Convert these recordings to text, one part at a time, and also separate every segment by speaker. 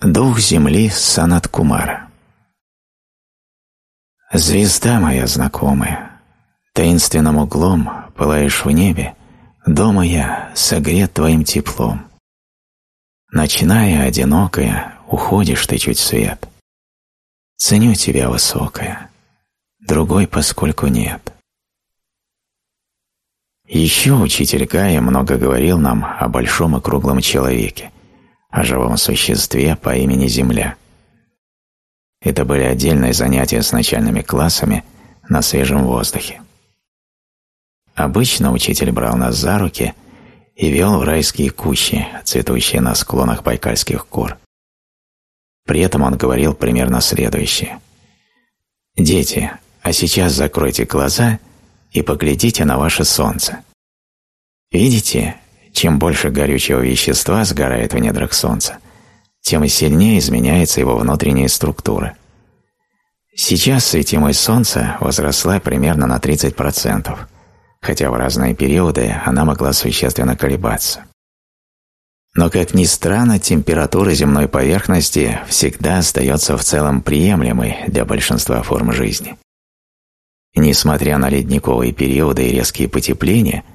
Speaker 1: Дух земли Санат Кумара Звезда моя знакомая, таинственным углом пылаешь в небе, дома я согрет твоим теплом. Ночная, одинокая, уходишь ты чуть свет. Ценю тебя, высокая, другой поскольку нет. Еще учитель Гая много говорил нам о большом и круглом человеке, о живом существе по имени Земля. Это были отдельные занятия с начальными классами на свежем воздухе. Обычно учитель брал нас за руки и вел в райские кущи, цветущие на склонах Байкальских гор. При этом он говорил примерно следующее. «Дети, а сейчас закройте глаза и поглядите на ваше солнце. Видите, чем больше горючего вещества сгорает в недрах Солнца, тем сильнее изменяется его внутренняя структура. Сейчас светимость Солнца возросла примерно на 30%, хотя в разные периоды она могла существенно колебаться. Но, как ни странно, температура земной поверхности всегда остается в целом приемлемой для большинства форм жизни. несмотря на ледниковые периоды и резкие потепления –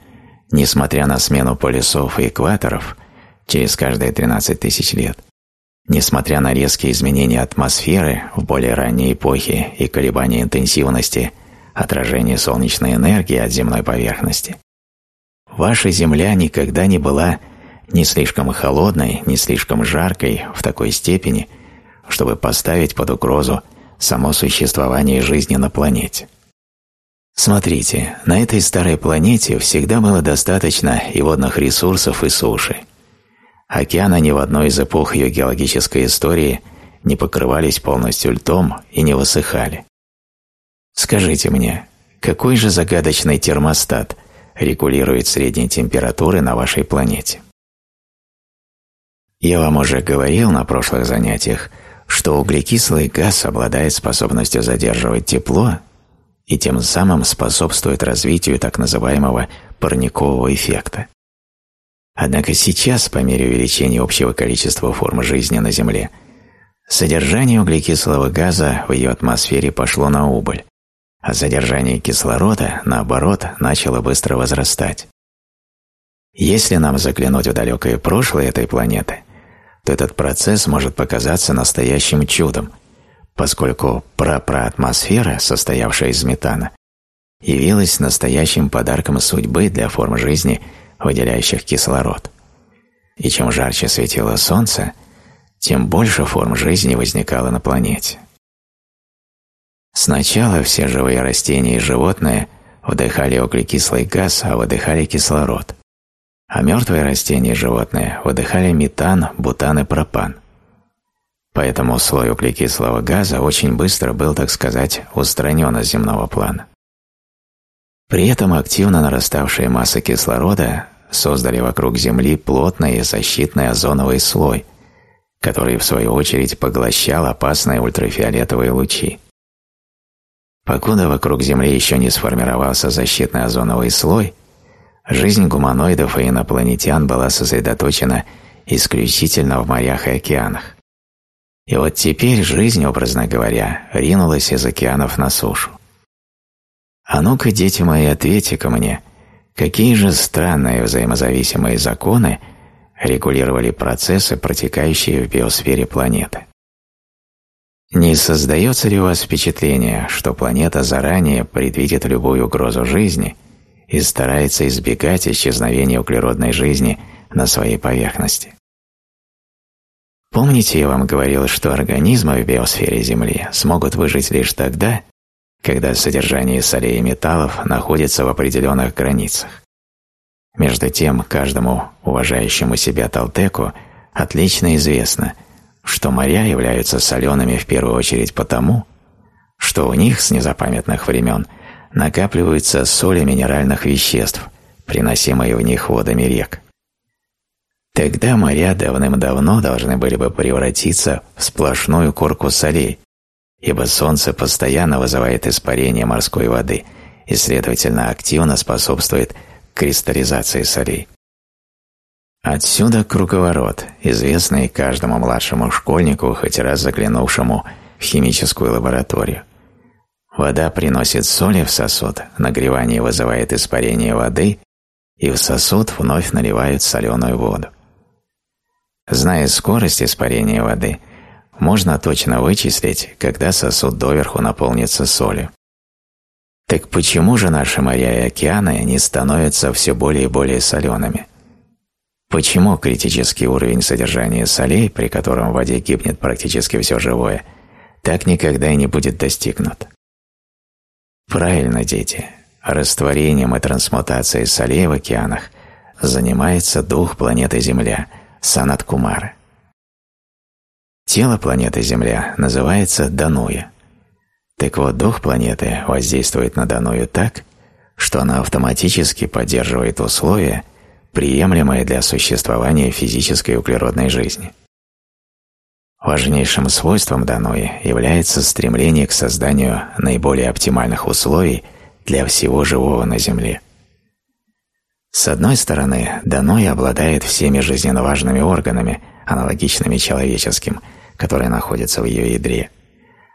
Speaker 1: несмотря на смену полюсов и экваторов через каждые 13 тысяч лет, несмотря на резкие изменения атмосферы в более ранней эпохе и колебания интенсивности отражения солнечной энергии от земной поверхности, ваша Земля никогда не была ни слишком холодной, ни слишком жаркой в такой степени, чтобы поставить под угрозу само существование жизни на планете. Смотрите, на этой старой планете всегда было достаточно и водных ресурсов, и суши. Океаны ни в одной из эпох ее геологической истории не покрывались полностью льдом и не высыхали. Скажите мне, какой же загадочный термостат регулирует средние температуры на вашей планете? Я вам уже говорил на прошлых занятиях, что углекислый газ обладает способностью задерживать тепло и тем самым способствует развитию так называемого парникового эффекта. Однако сейчас, по мере увеличения общего количества форм жизни на Земле, содержание углекислого газа в ее атмосфере пошло на убыль, а содержание кислорода, наоборот, начало быстро возрастать. Если нам заглянуть в далекое прошлое этой планеты, то этот процесс может показаться настоящим чудом – поскольку прапраатмосфера, состоявшая из метана, явилась настоящим подарком судьбы для форм жизни, выделяющих кислород. И чем жарче светило солнце, тем больше форм жизни возникало на планете. Сначала все живые растения и животные вдыхали углекислый газ, а выдыхали кислород, а мертвые растения и животные выдыхали метан, бутан и пропан. Поэтому слой углекислого газа очень быстро был, так сказать, устранен из земного плана. При этом активно нараставшие массы кислорода создали вокруг Земли плотный и защитный озоновый слой, который, в свою очередь, поглощал опасные ультрафиолетовые лучи. Покуда вокруг Земли еще не сформировался защитный озоновый слой, жизнь гуманоидов и инопланетян была сосредоточена исключительно в морях и океанах. И вот теперь жизнь, образно говоря, ринулась из океанов на сушу. А ну-ка, дети мои, ответьте ко мне, какие же странные взаимозависимые законы регулировали процессы, протекающие в биосфере планеты? Не создается ли у вас впечатление, что планета заранее предвидит любую угрозу жизни и старается избегать исчезновения углеродной жизни на своей поверхности? Помните, я вам говорил, что организмы в биосфере Земли смогут выжить лишь тогда, когда содержание солей и металлов находится в определенных границах. Между тем, каждому уважающему себя Талтеку отлично известно, что моря являются солеными в первую очередь потому, что у них с незапамятных времен накапливаются соли минеральных веществ, приносимые в них водами рек. Тогда моря давным-давно должны были бы превратиться в сплошную корку солей, ибо Солнце постоянно вызывает испарение морской воды и, следовательно, активно способствует кристаллизации солей. Отсюда круговорот, известный каждому младшему школьнику, хоть раз заглянувшему в химическую лабораторию. Вода приносит соли в сосуд, нагревание вызывает испарение воды, и в сосуд вновь наливают соленую воду. Зная скорость испарения воды, можно точно вычислить, когда сосуд доверху наполнится солью. Так почему же наши моря и океаны не становятся все более и более солеными? Почему критический уровень содержания солей, при котором в воде гибнет практически все живое, так никогда и не будет достигнут? Правильно, дети, растворением и трансмутацией солей в океанах занимается дух планеты Земля, Санат Кумара. Тело планеты Земля называется Дануя. Так вот, дух планеты воздействует на Даную так, что она автоматически поддерживает условия, приемлемое для существования физической углеродной жизни. Важнейшим свойством Данои является стремление к созданию наиболее оптимальных условий для всего живого на Земле. С одной стороны, Данои обладает всеми жизненно важными органами, аналогичными человеческим, которые находятся в ее ядре,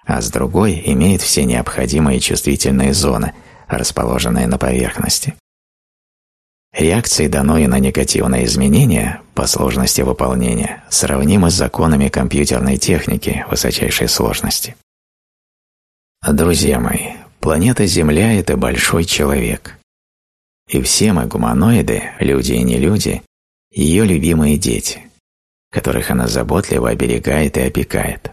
Speaker 1: а с другой имеет все необходимые чувствительные зоны, расположенные на поверхности. Реакции Данои на негативные изменения по сложности выполнения сравнимы с законами компьютерной техники высочайшей сложности. Друзья мои, планета Земля – это большой человек. И все мы, гуманоиды, люди и не люди, ее любимые дети, которых она заботливо оберегает и опекает.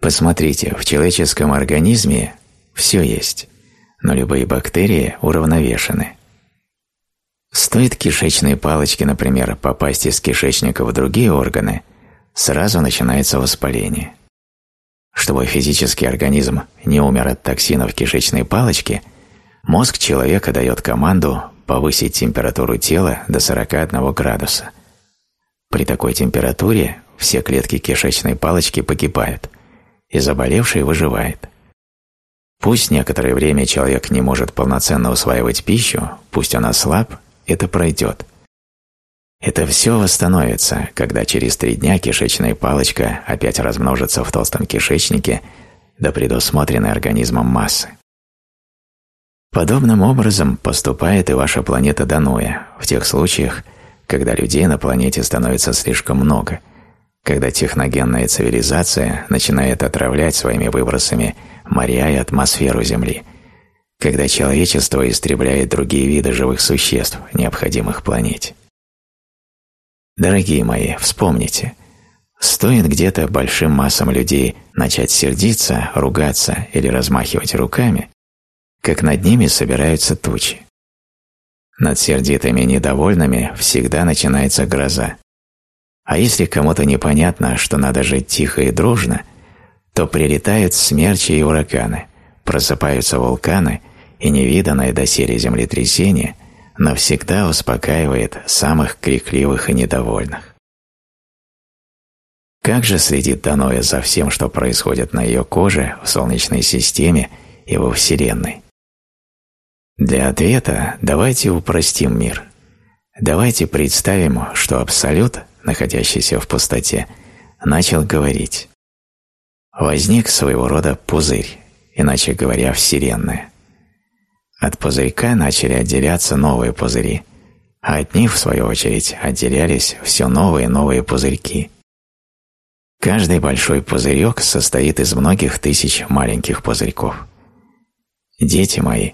Speaker 1: Посмотрите, в человеческом организме все есть, но любые бактерии уравновешены – Стоит кишечной палочке, например, попасть из кишечника в другие органы, сразу начинается воспаление. Чтобы физический организм не умер от токсинов кишечной палочки, мозг человека дает команду повысить температуру тела до 41 градуса. При такой температуре все клетки кишечной палочки погибают, и заболевший выживает. Пусть некоторое время человек не может полноценно усваивать пищу, пусть он ослаб, это пройдет. Это все восстановится, когда через три дня кишечная палочка опять размножится в толстом кишечнике до предусмотренной организмом массы. Подобным образом поступает и ваша планета Дануя в тех случаях, когда людей на планете становится слишком много, когда техногенная цивилизация начинает отравлять своими выбросами моря и атмосферу Земли – когда человечество истребляет другие виды живых существ, необходимых планете. Дорогие мои, вспомните, стоит где-то большим массам людей начать сердиться, ругаться или размахивать руками, как над ними собираются тучи. Над сердитыми и недовольными всегда начинается гроза. А если кому-то непонятно, что надо жить тихо и дружно, то прилетают смерчи и ураганы, просыпаются вулканы и невиданное доселе землетрясение навсегда успокаивает самых крикливых и недовольных. Как же следит Даноя за всем, что происходит на ее коже, в Солнечной системе и во Вселенной? Для ответа давайте упростим мир. Давайте представим, что Абсолют, находящийся в пустоте, начал говорить. Возник своего рода пузырь, иначе говоря, Вселенная. От пузырька начали отделяться новые пузыри, а от них, в свою очередь, отделялись все новые и новые пузырьки. Каждый большой пузырек состоит из многих тысяч маленьких пузырьков. Дети мои,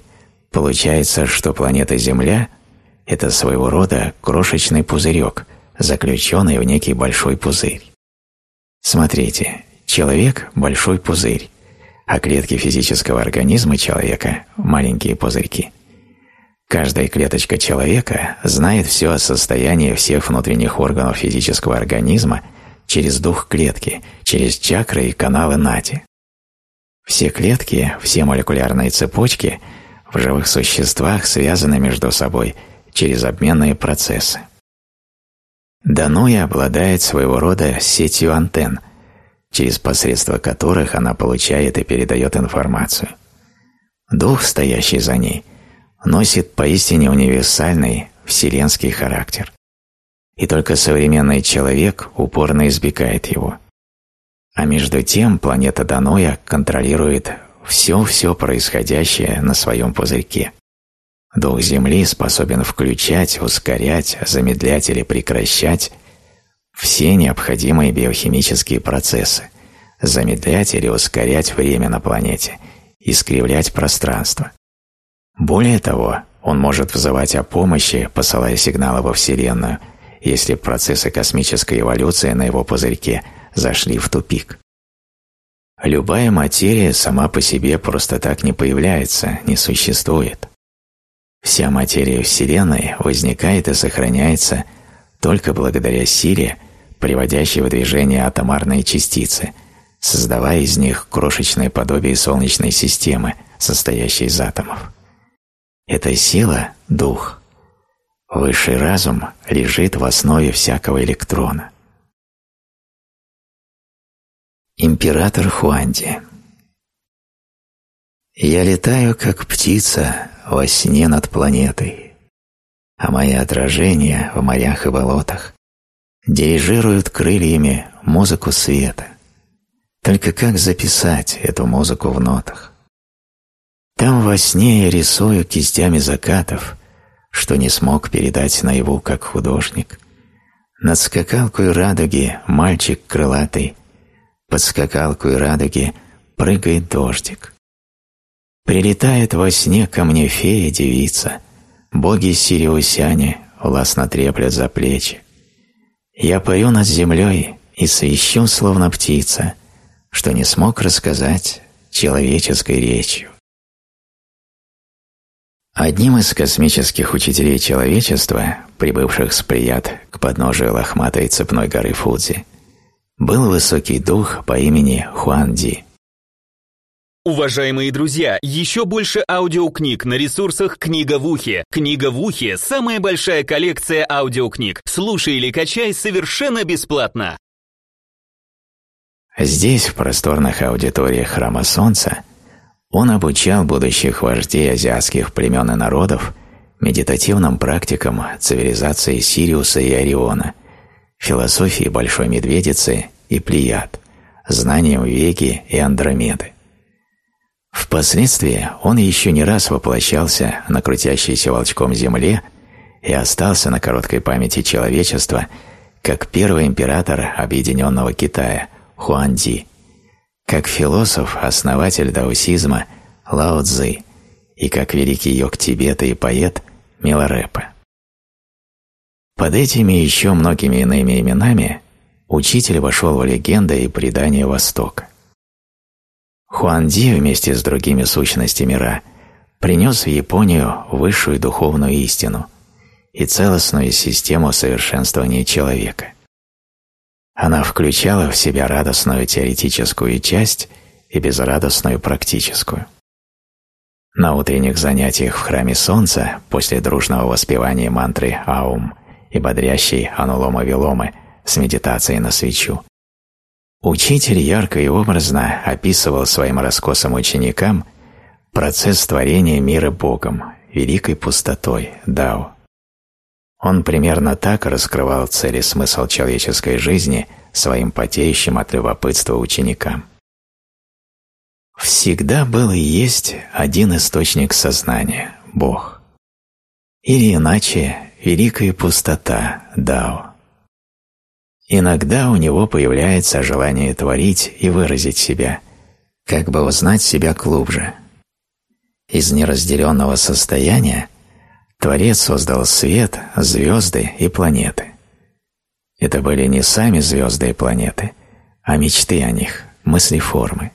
Speaker 1: получается, что планета Земля – это своего рода крошечный пузырек, заключенный в некий большой пузырь. Смотрите, человек – большой пузырь, а клетки физического организма человека – маленькие пузырьки. Каждая клеточка человека знает все о состоянии всех внутренних органов физического организма через дух клетки, через чакры и каналы Нати. Все клетки, все молекулярные цепочки в живых существах связаны между собой через обменные процессы. Дануя обладает своего рода сетью антенн – через посредство которых она получает и передает информацию. Дух, стоящий за ней, носит поистине универсальный вселенский характер. и только современный человек упорно избегает его. А между тем планета Даноя контролирует все-все происходящее на своем пузырьке. Дух Земли способен включать, ускорять, замедлять или прекращать все необходимые биохимические процессы, замедлять или ускорять время на планете, искривлять пространство. Более того, он может взывать о помощи, посылая сигналы во Вселенную, если процессы космической эволюции на его пузырьке зашли в тупик. Любая материя сама по себе просто так не появляется, не существует. Вся материя Вселенной возникает и сохраняется только благодаря силе, приводящей в движение атомарные частицы, создавая из них крошечное подобие Солнечной системы, состоящей из атомов. Эта сила – дух. Высший разум лежит в основе всякого электрона. Император Хуанди Я летаю, как птица, во сне над планетой, а мои отражения в морях и болотах дирижируют крыльями музыку света. Только как записать эту музыку в нотах? Там во сне я рисую кистями закатов, что не смог передать наяву как художник. Над скакалкой радуги мальчик крылатый, под скакалкой радуги прыгает дождик. Прилетает во сне ко мне фея-девица, боги сириусяне властно треплят за плечи. Я пою над землей и свищу, словно птица, что не смог рассказать человеческой речью. Одним из космических учителей человечества, прибывших с Прият к подножию лохматой цепной горы Фудзи, был высокий дух по имени Хуан Ди.
Speaker 2: Уважаемые друзья, еще больше аудиокниг на ресурсах «Книга в ухе». «Книга в ухе» — самая большая коллекция аудиокниг. Слушай или качай совершенно бесплатно.
Speaker 1: Здесь, в просторных аудиториях Храма Солнца, он обучал будущих вождей азиатских племен и народов медитативным практикам цивилизации Сириуса и Ориона, философии Большой Медведицы и Плеяд, знаниям Веги и Андромеды. Впоследствии он еще не раз воплощался на крутящейся волчком земле и остался на короткой памяти человечества как первый император Объединенного Китая Хуанди – как философ, основатель даосизма Лао Цзы и как великий йог Тибета и поэт Миларепа. Под этими и еще многими иными именами учитель вошел в легенды и предания Востока. Хуанди вместе с другими сущностями Ра принес в Японию высшую духовную истину и целостную систему совершенствования человека – она включала в себя радостную теоретическую часть и безрадостную практическую. На утренних занятиях в храме Солнца после дружного воспевания мантры Аум и бодрящей Анулома-Виломы с медитацией на свечу, учитель ярко и образно описывал своим раскосым ученикам процесс творения мира Богом, великой пустотой, Дао. Он примерно так раскрывал цель и смысл человеческой жизни своим потеющим от любопытства ученикам. Всегда был и есть один источник сознания – Бог. Или иначе – великая пустота – Дао. Иногда у него появляется желание творить и выразить себя, как бы узнать себя глубже. Из неразделенного состояния Творец создал свет, звезды и планеты. Это были не сами звезды и планеты, а мечты о них, мысли формы.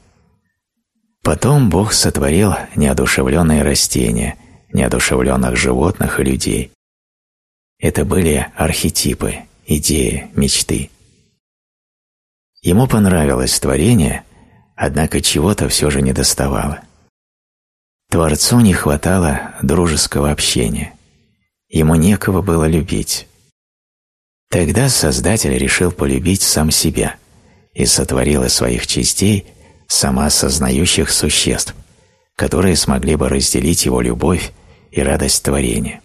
Speaker 1: Потом Бог сотворил неодушевленные растения, неодушевленных животных и людей. Это были архетипы, идеи, мечты. Ему понравилось творение, однако чего-то все же недоставало. Творцу не хватало дружеского общения. Ему некого было любить. Тогда Создатель решил полюбить сам себя и сотворил из своих частей самоосознающих существ, которые смогли бы разделить его любовь и радость творения.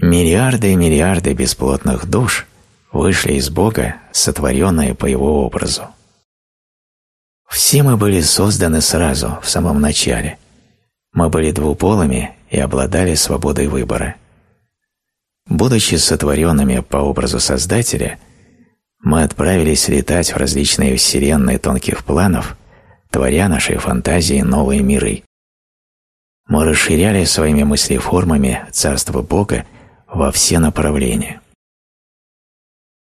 Speaker 1: Миллиарды и миллиарды бесплотных душ вышли из Бога, сотворенные по Его образу. Все мы были созданы сразу, в самом начале. Мы были двуполыми и обладали свободой выбора. Будучи сотворенными по образу Создателя, мы отправились летать в различные вселенные тонких планов, творя нашей фантазии новые миры. Мы расширяли своими мыслеформами Царство Бога во все направления.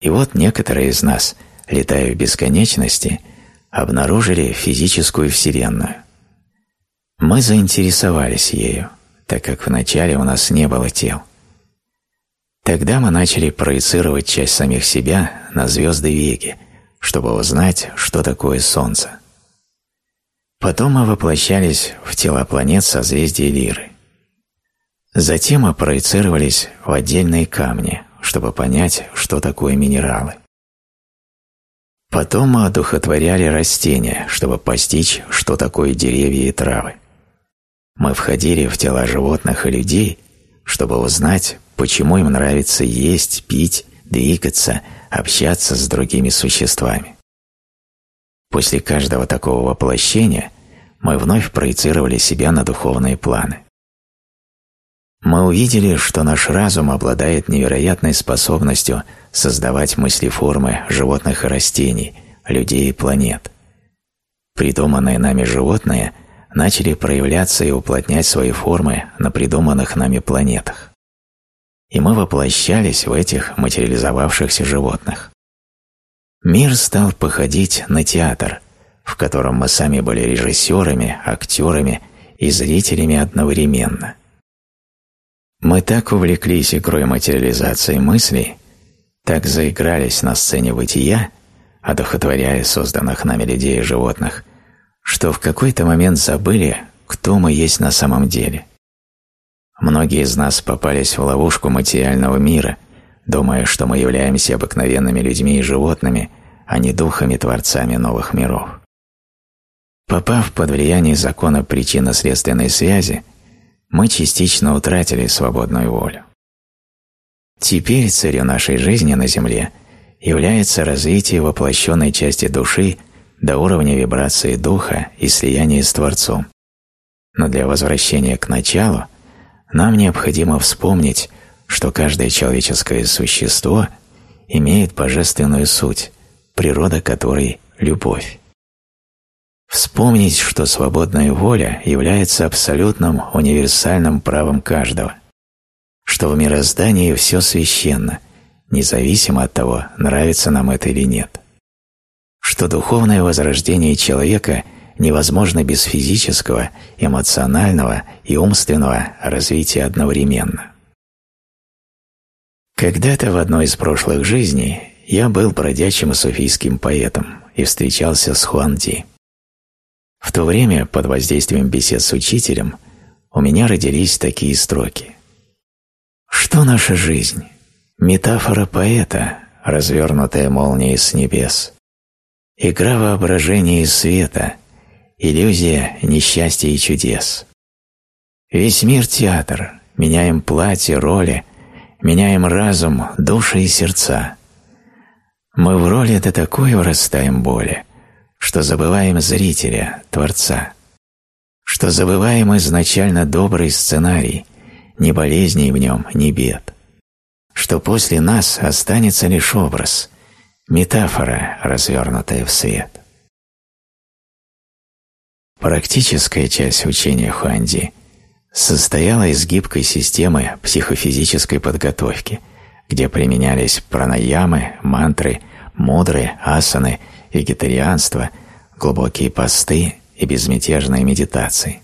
Speaker 1: И вот некоторые из нас, летая в бесконечности, обнаружили физическую Вселенную. Мы заинтересовались ею, так как вначале у нас не было тел. Тогда мы начали проецировать часть самих себя на звезды Веги, чтобы узнать, что такое Солнце. Потом мы воплощались в тела планет созвездия Лиры. Затем мы проецировались в отдельные камни, чтобы понять, что такое минералы. Потом мы одухотворяли растения, чтобы постичь, что такое деревья и травы. Мы входили в тела животных и людей, чтобы узнать, почему им нравится есть, пить, двигаться, общаться с другими существами. После каждого такого воплощения мы вновь проецировали себя на духовные планы. Мы увидели, что наш разум обладает невероятной способностью создавать мыслеформы животных и растений, людей и планет. Придуманные нами животные начали проявляться и уплотнять свои формы на придуманных нами планетах. И мы воплощались в этих материализовавшихся животных. Мир стал походить на театр, в котором мы сами были режиссерами, актерами и зрителями одновременно – мы так увлеклись игрой материализации мыслей, так заигрались на сцене бытия, одухотворяя созданных нами людей и животных, что в какой-то момент забыли, кто мы есть на самом деле. Многие из нас попались в ловушку материального мира, думая, что мы являемся обыкновенными людьми и животными, а не духами-творцами новых миров. Попав под влияние закона причинно-следственной связи, мы частично утратили свободную волю. Теперь целью нашей жизни на Земле является развитие воплощенной части души до уровня вибрации духа и слияния с Творцом. Но для возвращения к началу нам необходимо вспомнить, что каждое человеческое существо имеет божественную суть, природа которой – любовь. Вспомнить, что свободная воля является абсолютным универсальным правом каждого, что в мироздании все священно, независимо от того, нравится нам это или нет, что духовное возрождение человека невозможно без физического, эмоционального и умственного развития одновременно. Когда-то в одной из прошлых жизней я был бродячим суфийским поэтом и встречался с Хуанди. В то время, под воздействием бесед с учителем, у меня родились такие строки. Что наша жизнь? Метафора поэта, развернутая молнией с небес. Игра воображения и света, иллюзия несчастья и чудес. Весь мир – театр, меняем платье, роли, меняем разум, души и сердца. Мы в роли до такой вырастаем боли, что забываем зрителя, Творца, что забываем изначально добрый сценарий, ни болезней в нем, ни бед, что после нас останется лишь образ, метафора, развернутая в свет. Практическая часть учения Хуанди состояла из гибкой системы психофизической подготовки, где применялись пранаямы, мантры, мудры, асаны – вегетарианство, глубокие посты и безмятежные медитации.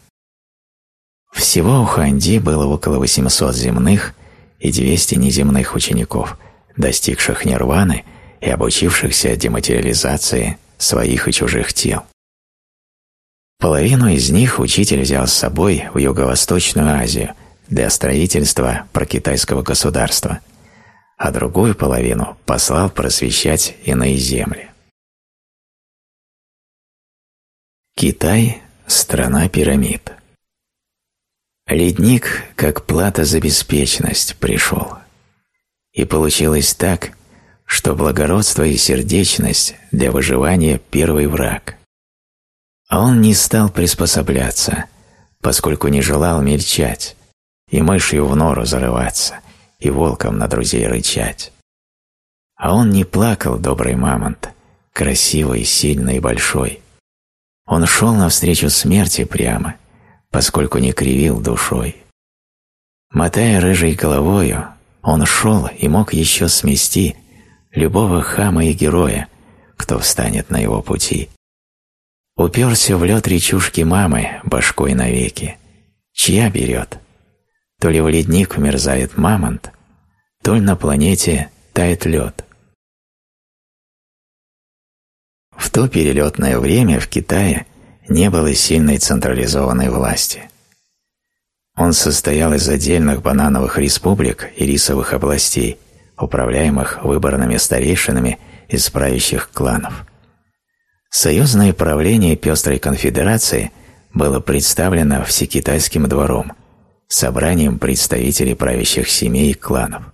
Speaker 1: Всего у Ханди было около 800 земных и 200 неземных учеников, достигших нирваны и обучившихся дематериализации своих и чужих тел. Половину из них учитель взял с собой в Юго-Восточную Азию для строительства прокитайского государства, а другую половину послал просвещать иные земли. Китай – страна пирамид. Ледник, как плата за беспечность, пришел. И получилось так, что благородство и сердечность для выживания – первый враг. А он не стал приспособляться, поскольку не желал мельчать, и мышью в нору зарываться, и волком на друзей рычать. А он не плакал, добрый мамонт, красивый, сильный и большой. Он шел навстречу смерти прямо, поскольку не кривил душой. Мотая рыжей головою, он шел и мог еще смести любого хама и героя, кто встанет на его пути. Уперся в лед речушки мамы башкой навеки. Чья берет? То ли в ледник вмерзает мамонт, то ли на планете тает лед. В то перелетное время в Китае не было сильной централизованной власти. Он состоял из отдельных банановых республик и рисовых областей, управляемых выборными старейшинами из правящих кланов. Союзное правление Пестрой конфедерации было представлено Всекитайским двором, собранием представителей правящих семей и кланов.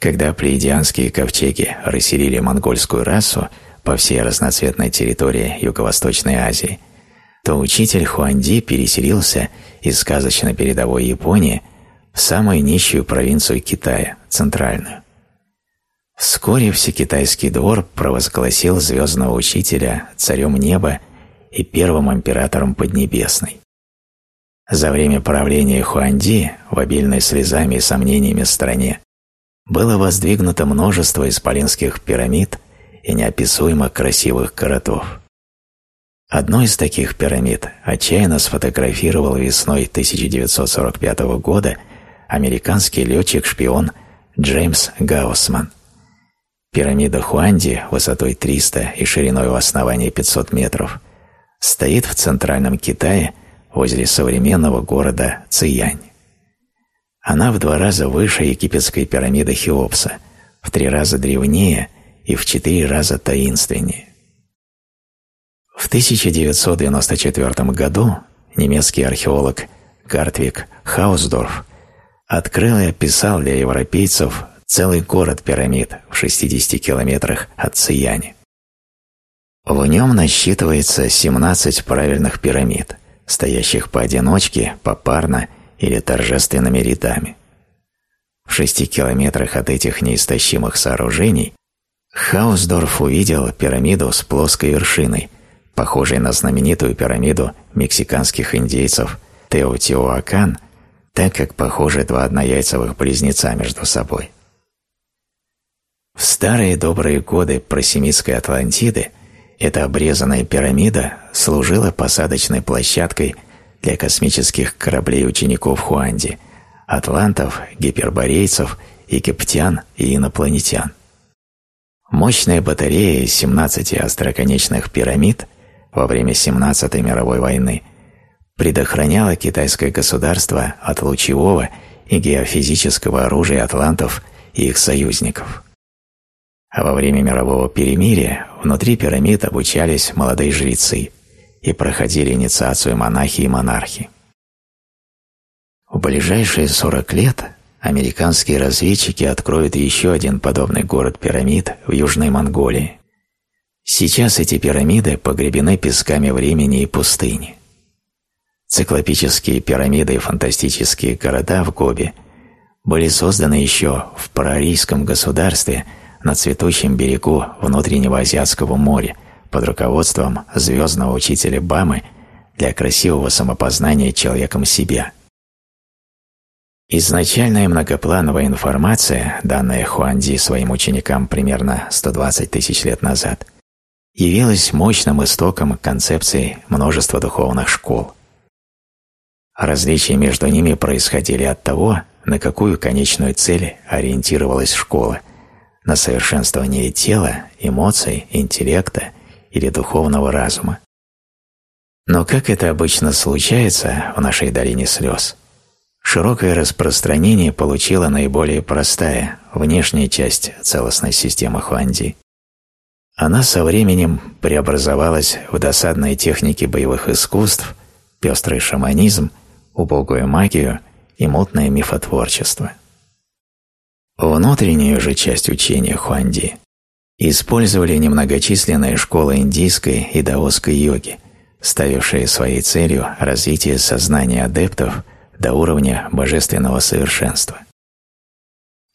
Speaker 1: Когда плеядианские ковчеги расселили монгольскую расу по всей разноцветной территории Юго-Восточной Азии, то учитель Хуанди переселился из сказочно передовой Японии в самую нищую провинцию Китая, центральную. Вскоре Всекитайский двор провозгласил звездного учителя царем неба и первым императором Поднебесной. За время правления Хуанди в обильной слезами и сомнениями стране было воздвигнуто множество исполинских пирамид и неописуемо красивых городов. Одну из таких пирамид отчаянно сфотографировал весной 1945 года американский летчик-шпион Джеймс Гаусман. Пирамида Хуанди высотой 300 и шириной в основании 500 метров стоит в центральном Китае возле современного города Циянь. Она в два раза выше египетской пирамиды Хеопса, в три раза древнее и в четыре раза таинственнее. В 1994 году немецкий археолог Гартвик Хаусдорф открыл и описал для европейцев целый город пирамид в 60 километрах от Цияни. В нем насчитывается 17 правильных пирамид, стоящих поодиночке, попарно или торжественными рядами. В шести километрах от этих неистощимых сооружений Хаусдорф увидел пирамиду с плоской вершиной – похожей на знаменитую пирамиду мексиканских индейцов Теотиуакан, так как похожи два однояйцевых близнеца между собой. В старые добрые годы просемитской Атлантиды эта обрезанная пирамида служила посадочной площадкой для космических кораблей учеников Хуанди, атлантов, гиперборейцев, египтян и инопланетян. Мощная батарея из 17 остроконечных пирамид во время 17-й мировой войны предохраняло китайское государство от лучевого и геофизического оружия атлантов и их союзников. А во время мирового перемирия внутри пирамид обучались молодые жрецы и проходили инициацию монахи и монархи. В ближайшие 40 лет американские разведчики откроют еще один подобный город-пирамид в Южной Монголии, Сейчас эти пирамиды погребены песками времени и пустыни. Циклопические пирамиды и фантастические города в Гобе были созданы еще в парарийском государстве на цветущем берегу внутреннего Азиатского моря под руководством звездного учителя Бамы для красивого самопознания человеком себя. Изначальная многоплановая информация, данная Хуанди своим ученикам примерно 120 тысяч лет назад – явилась мощным истоком концепции множества духовных школ. Различия между ними происходили от того, на какую конечную цель ориентировалась школа – на совершенствование тела, эмоций, интеллекта или духовного разума. Но как это обычно случается в нашей долине слез, широкое распространение получила наиболее простая, внешняя часть целостной системы Хуанди – она со временем преобразовалась в досадные техники боевых искусств, пестрый шаманизм, убогую магию и мутное мифотворчество. Внутреннюю же часть учения Хуанди использовали немногочисленные школы индийской и даосской йоги, ставившие своей целью развитие сознания адептов до уровня божественного совершенства.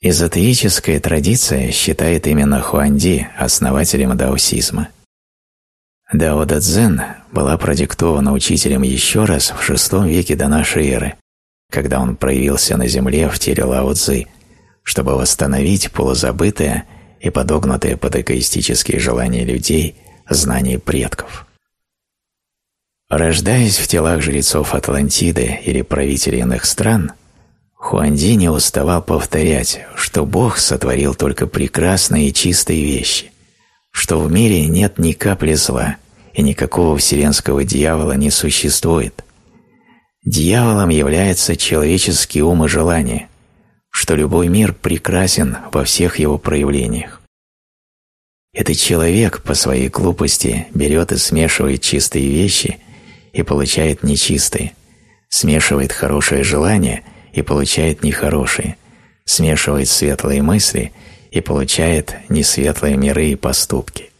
Speaker 1: Эзотерическая традиция считает именно Хуанди основателем даосизма. Дао Дадзен была продиктована учителем еще раз в VI веке до нашей эры, когда он проявился на земле в теле Лао Цзы, чтобы восстановить полузабытое и подогнутое под эгоистические желания людей знание предков. Рождаясь в телах жрецов Атлантиды или правителей иных стран, Хуанди не уставал повторять, что Бог сотворил только прекрасные и чистые вещи, что в мире нет ни капли зла и никакого вселенского дьявола не существует. Дьяволом является человеческий ум и желание, что любой мир прекрасен во всех его проявлениях. Этот человек по своей глупости берет и смешивает чистые вещи и получает нечистые, смешивает хорошие желания и получает нехорошие, смешивает светлые мысли и получает несветлые миры и поступки.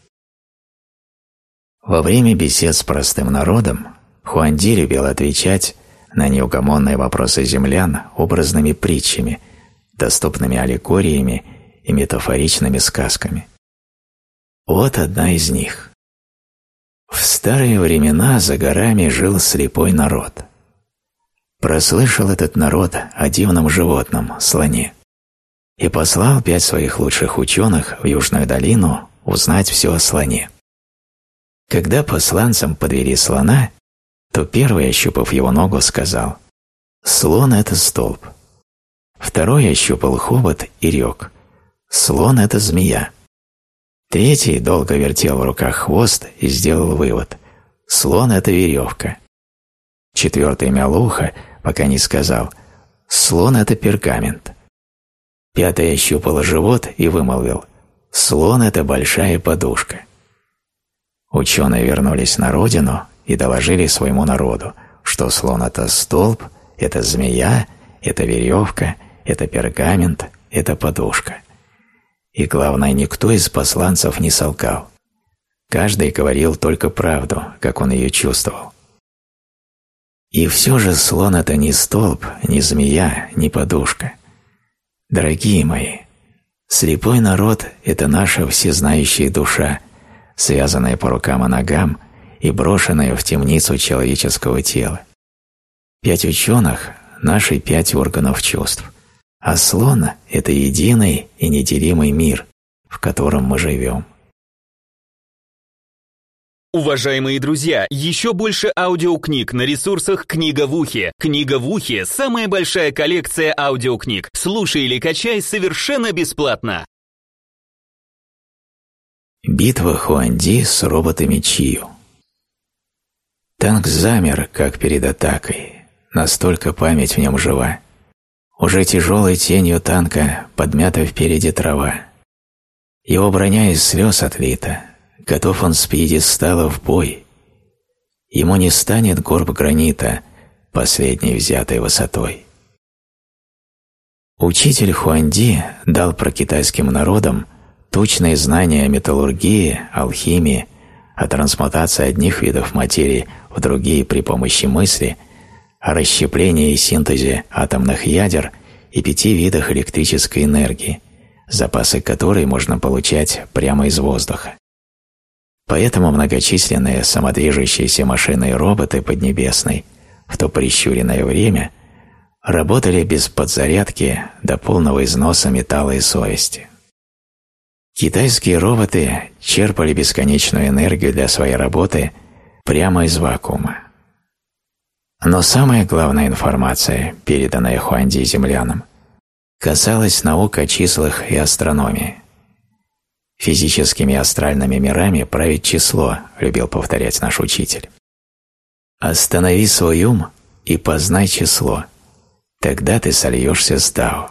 Speaker 1: Во время бесед с простым народом Хуанди любил отвечать на неугомонные вопросы землян образными притчами, доступными аллегориями и метафоричными сказками. Вот одна из них. В старые времена за горами жил слепой народ. Прослышал этот народ о дивном животном, слоне, и послал пять своих лучших ученых в Южную долину узнать все о слоне. Когда посланцам подвели слона, то первый, ощупав его ногу, сказал «Слон – это столб». Второй ощупал хобот и рек «Слон – это змея». Третий долго вертел в руках хвост и сделал вывод. Слон – это веревка. Четвертый мял ухо, пока не сказал. Слон – это пергамент. Пятый ощупал живот и вымолвил. Слон – это большая подушка. Ученые вернулись на родину и доложили своему народу, что слон – это столб, это змея, это веревка, это пергамент, это подушка. И главное, никто из посланцев не солгал. Каждый говорил только правду, как он ее чувствовал. И все же слон – это не столб, не змея, не подушка. Дорогие мои, слепой народ – это наша всезнающая душа, связанная по рукам и ногам и брошенная в темницу человеческого тела. Пять ученых – наши пять органов чувств – а слон – это единый и неделимый мир, в котором мы живем.
Speaker 2: Уважаемые друзья, еще больше аудиокниг на ресурсах «Книга в ухе». «Книга в ухе» – самая большая коллекция аудиокниг. Слушай или качай совершенно бесплатно.
Speaker 1: Битва Хуанди с роботами Чию Танк замер, как перед атакой. Настолько память в нем жива. Уже тяжелой тенью танка подмята впереди трава. Его броня из слез отлита, готов он с пьедестала в бой. Ему не станет горб гранита, последней взятой высотой. Учитель Хуанди дал про китайским народам точные знания о металлургии, алхимии, о трансмутации одних видов материи в другие при помощи мысли – о расщеплении и синтезе атомных ядер и пяти видах электрической энергии, запасы которой можно получать прямо из воздуха. Поэтому многочисленные самодвижущиеся машины и роботы Поднебесной в то прищуренное время работали без подзарядки до полного износа металла и совести. Китайские роботы черпали бесконечную энергию для своей работы прямо из вакуума. Но самая главная информация, переданная Хуанди землянам, касалась наук о числах и астрономии. Физическими астральными мирами правит число, любил повторять наш учитель. Останови свой ум и познай число, тогда ты сольешься с Дао.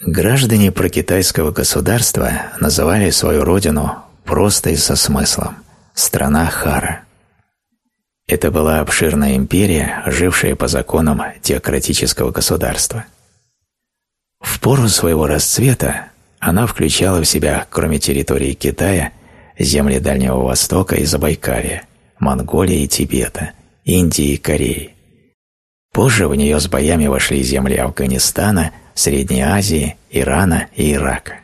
Speaker 1: Граждане прокитайского государства называли свою родину просто и со смыслом – страна Хара – это была обширная империя, жившая по законам теократического государства. В пору своего расцвета она включала в себя, кроме территории Китая, земли Дальнего Востока и Забайкалья, Монголии и Тибета, Индии и Кореи. Позже в нее с боями вошли земли Афганистана, Средней Азии, Ирана и Ирака.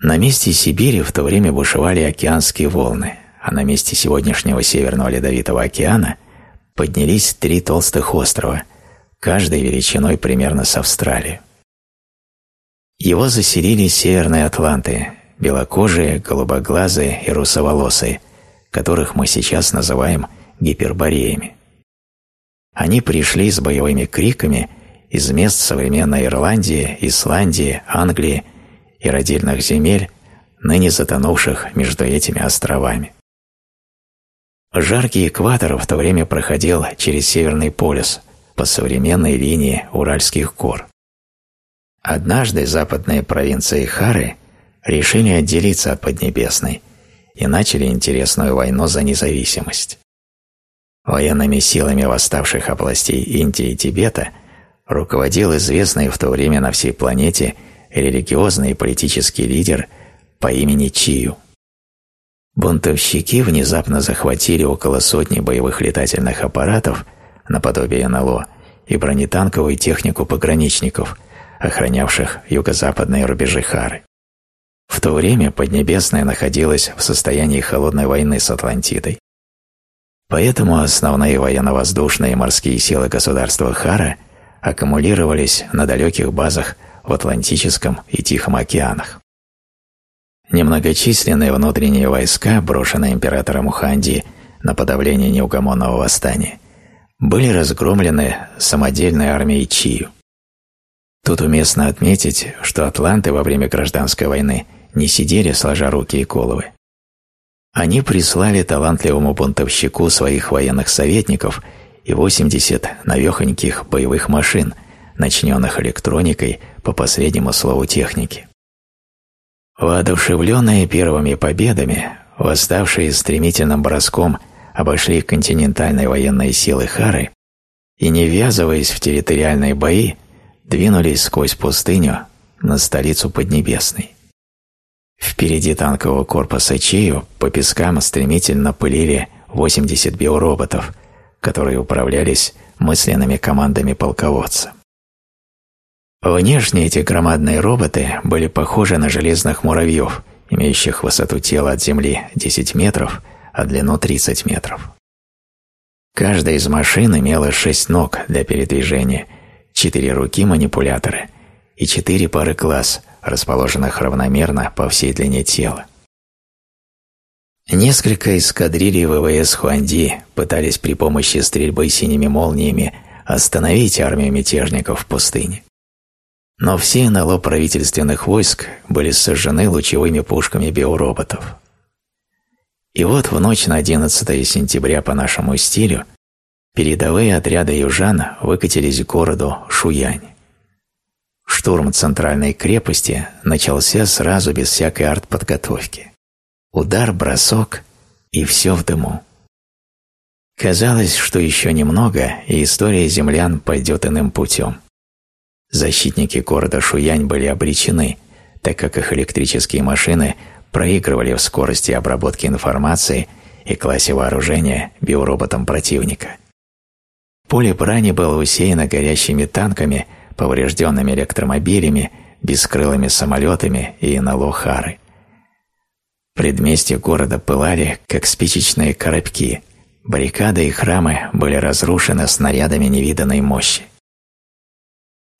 Speaker 1: На месте Сибири в то время бушевали океанские волны, а на месте сегодняшнего Северного Ледовитого океана поднялись три толстых острова, каждый величиной примерно с Австралией. Его заселили северные атланты, белокожие, голубоглазые и русоволосые, которых мы сейчас называем гипербореями. Они пришли с боевыми криками из мест современной Ирландии, Исландии, Англии и родильных земель, ныне затонувших между этими островами. Жаркий экватор в то время проходил через Северный полюс по современной линии Уральских гор. Однажды западные провинции Хары решили отделиться от Поднебесной и начали интересную войну за независимость. Военными силами восставших областей Индии и Тибета руководил известный в то время на всей планете религиозный и политический лидер по имени Чию. Бунтовщики внезапно захватили около сотни боевых летательных аппаратов наподобие НЛО и бронетанковую технику пограничников, охранявших юго-западные рубежи Хары. В то время Поднебесная находилась в состоянии холодной войны с Атлантидой. Поэтому основные военно-воздушные и морские силы государства Хара аккумулировались на далеких базах в Атлантическом и Тихом океанах. Немногочисленные внутренние войска, брошенные императором Уханди на подавление неугомонного восстания, были разгромлены самодельной армией Чию. Тут уместно отметить, что атланты во время гражданской войны не сидели сложа руки и головы. Они прислали талантливому бунтовщику своих военных советников и 80 навехоньких боевых машин, начиненных электроникой по последнему слову техники. Воодушевленные первыми победами, восставшие стремительным броском обошли континентальные военные силы Хары и, не ввязываясь в территориальные бои, двинулись сквозь пустыню на столицу Поднебесной. Впереди танкового корпуса Чию по пескам стремительно пылили 80 биороботов, которые управлялись мысленными командами полководца. Внешне эти громадные роботы были похожи на железных муравьев, имеющих высоту тела от земли 10 метров, а длину 30 метров. Каждая из машин имела шесть ног для передвижения, четыре руки манипуляторы и четыре пары глаз, расположенных равномерно по всей длине тела. Несколько эскадрилий ВВС Хуанди пытались при помощи стрельбы синими молниями остановить армию мятежников в пустыне. Но все НЛО правительственных войск были сожжены лучевыми пушками биороботов. И вот в ночь на 11 сентября по нашему стилю передовые отряды южан выкатились к городу Шуянь. Штурм центральной крепости начался сразу без всякой артподготовки. Удар, бросок и все в дыму. Казалось, что еще немного, и история землян пойдет иным путем. Защитники города Шуянь были обречены, так как их электрические машины проигрывали в скорости обработки информации и классе вооружения биороботам противника. Поле брани было усеяно горящими танками, поврежденными электромобилями, бескрылыми самолетами и налохары. Предместья города пылали, как спичечные коробки. Баррикады и храмы были разрушены снарядами невиданной мощи.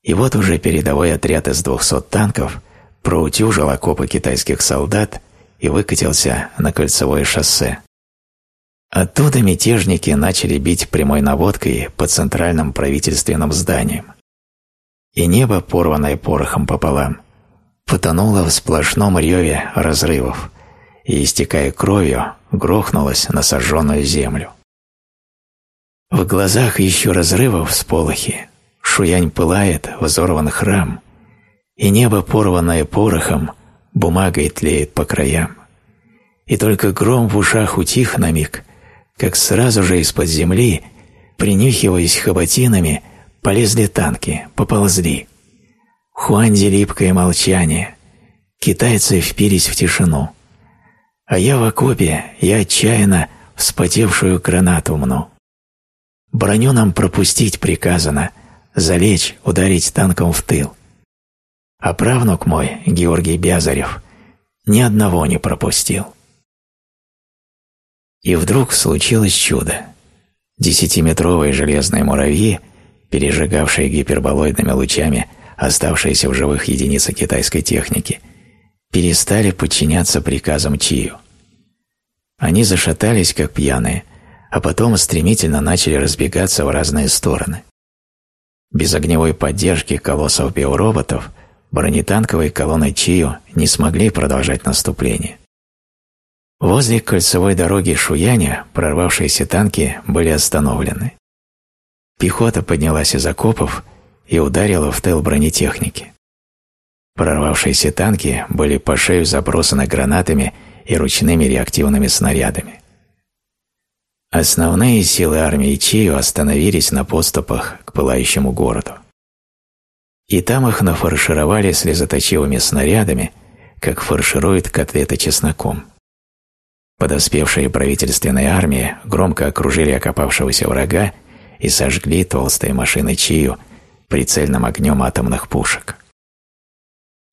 Speaker 1: И вот уже передовой отряд из двухсот танков проутюжил окопы китайских солдат и выкатился на кольцевое шоссе. Оттуда мятежники начали бить прямой наводкой по центральным правительственным зданиям. И небо, порванное порохом пополам, потонуло в сплошном реве разрывов и, истекая кровью, грохнулось на сожженную землю. В глазах еще разрывов всполохи, Шуянь пылает, взорван храм, и небо, порванное порохом, бумагой тлеет по краям. И только гром в ушах утих на миг, как сразу же из-под земли, принюхиваясь хоботинами, полезли танки, поползли. Хуанди липкое молчание. Китайцы впились в тишину. А я в окопе, я отчаянно вспотевшую гранату мну. Броню нам пропустить приказано, залечь, ударить танком в тыл. А правнук мой, Георгий Бязарев, ни одного не пропустил. И вдруг случилось чудо. Десятиметровые железные муравьи, пережигавшие гиперболоидными лучами оставшиеся в живых единицы китайской техники, перестали подчиняться приказам Чию. Они зашатались, как пьяные, а потом стремительно начали разбегаться в разные стороны. Без огневой поддержки колоссов биороботов бронетанковые колонны Чию не смогли продолжать наступление. Возле кольцевой дороги Шуяня прорвавшиеся танки были остановлены. Пехота поднялась из окопов и ударила в тыл бронетехники. Прорвавшиеся танки были по шею забросаны гранатами и ручными реактивными снарядами. Основные силы армии Чию остановились на поступах к пылающему городу. И там их нафаршировали слезоточивыми снарядами, как фаршируют котлеты чесноком. Подоспевшие правительственные армии громко окружили окопавшегося врага и сожгли толстые машины Чию прицельным огнем атомных пушек.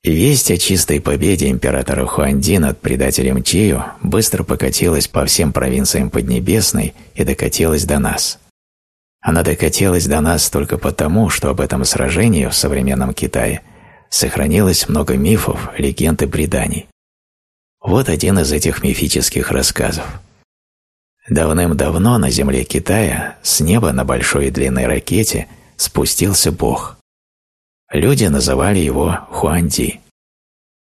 Speaker 1: Весть о чистой победе императора Хуанди над предателем Чию быстро покатилась по всем провинциям Поднебесной и докатилась до нас. Она докатилась до нас только потому, что об этом сражении в современном Китае сохранилось много мифов, легенд и преданий. Вот один из этих мифических рассказов. Давным-давно на земле Китая с неба на большой и длинной ракете спустился Бог. Люди называли его Хуанди.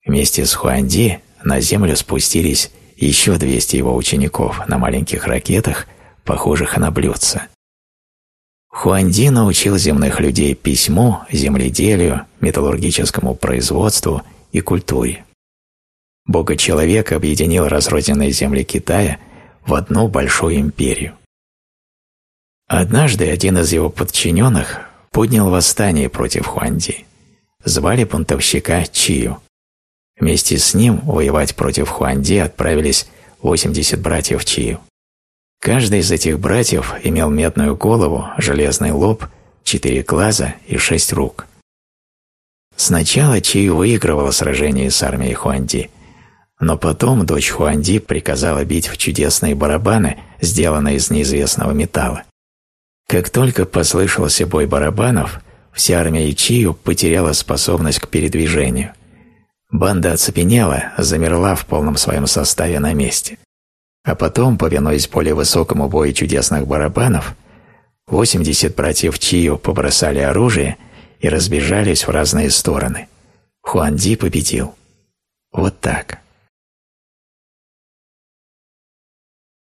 Speaker 1: Вместе с Хуанди на землю спустились еще 200 его учеников на маленьких ракетах, похожих на блюдца. Хуанди научил земных людей письму, земледелию, металлургическому производству и культуре. Бога-человек объединил разрозненные земли Китая в одну большую империю. Однажды один из его подчиненных поднял восстание против Хуанди. Звали бунтовщика Чию. Вместе с ним воевать против Хуанди отправились 80 братьев Чию. Каждый из этих братьев имел медную голову, железный лоб, четыре глаза и шесть рук. Сначала Чию выигрывала сражение с армией Хуанди, но потом дочь Хуанди приказала бить в чудесные барабаны, сделанные из неизвестного металла. Как только послышался бой барабанов, вся армия Ичию потеряла способность к передвижению. Банда оцепенела, замерла в полном своем составе на месте. А потом, повинуясь более высокому бою чудесных барабанов, 80 братьев Чию побросали оружие и разбежались в разные стороны. Хуанди победил. Вот так.